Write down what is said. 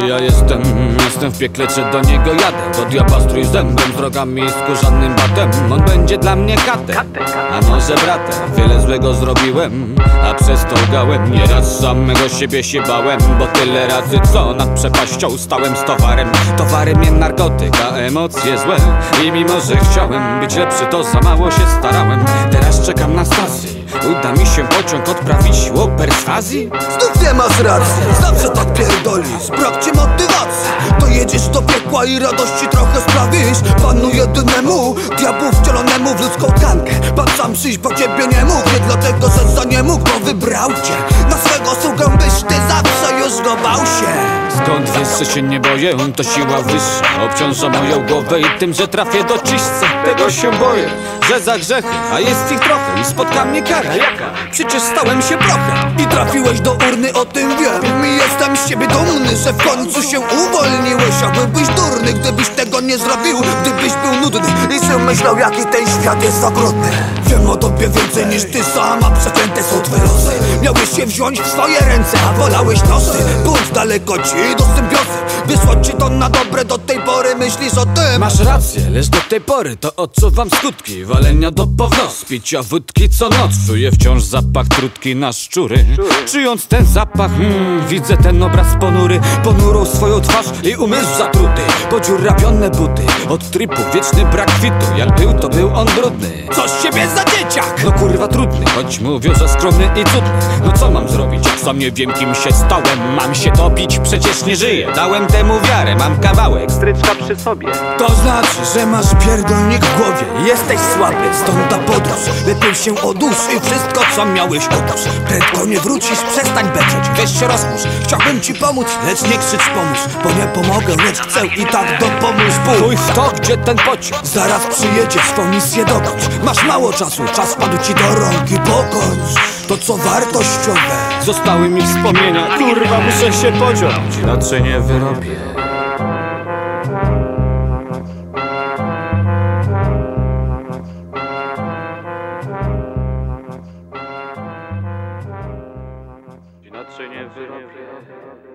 jestem. W piekle, czy do niego jadę? Do diabła strój zębem, z rogami i skórzanym batem. On będzie dla mnie katem, a może bratem. Wiele złego zrobiłem, a przez to gałem. Nieraz samego siebie się bałem Bo tyle razy co nad przepaścią stałem z towarem. Towarem nie narkotyk, a emocje złe. I mimo, że chciałem być lepszy, to za mało się starałem. Teraz czekam na stację Uda mi się pociąg odprawić siłą perswazji? Znów nie masz racji, Brak ci motywacji. To jedziesz do piekła i radości trochę sprawisz. Panu jedynemu, diabłu wcielonemu w ludzką tkankę. Pan sam przyjść po ciebie nie mógł. Nie dlatego, że za nie mógł, bo wybrał cię. Na swego sługę byś ty zawsze już go bał się. Skąd wiesz, że się nie boję? To siła wyższa. Obciąża moją głowę i tym, że trafię do czyśćca Tego się boję, że za grzechy A jest ich trochę. I spotka mnie kara. Jaka? Przecież stałem się prochem. I trafiłeś do urny, o tym wiem. I jestem z ciebie dumny, że w końcu się uwolniłeś. A byłbyś durny, gdybyś tego nie zrobił Gdybyś był nudny. I sobie myślał, jaki ten świat jest okrutny. Wiem o tobie więcej niż ty sama, przeklęte są twoje losy Miałeś się wziąć w swoje ręce, a wolałeś nosy. Bądź daleko ci do symbiozy Wysłać ci to na dobre, do tej pory myślisz o tym. Masz rację, lecz do tej pory to odczuwam skutki. Walenia do pownoc, picia wódki co noc. Czuję wciąż zapach trutki na szczury. Czując ten zapach, mm, widzę ten obraz ponury. Ponurą swoją twarz i umysł zatruty. Podziurawione buty, od tripu wieczny brak kwitu Jak był, to był on brudny. Co z ciebie za dzieciak? No kurwa trudny, choć mówią, że skromny i cudny No co mam zrobić, sam nie wiem kim się stałem? Mam się topić, przecież nie żyję. Dałem temu wiarę, mam kawałek. Stryczka przy sobie. To znaczy, że masz pierdolnik w głowie. Jesteś słaby, stąd ta podróż. Lepiej się odłóż i wszystko co miałeś odłóż. Prędko nie wrócisz, przestań beczeć. Weź się rozmusz, chciałbym ci pomóc Lecz nie krzycz pomóż, bo nie pomogę Lecz chcę i tak dopomóż. Bóg Chuj w to, gdzie ten pociąg. Zaraz przyjedzie swą misję dokończ. Masz mało czasu, czas padł ci do rąk i pokończ. To co wartościowe Zostały mi wspomnienia, kurwa muszę się pociąć Inaczej nie wyrobię. Inaczej nie wyrobię.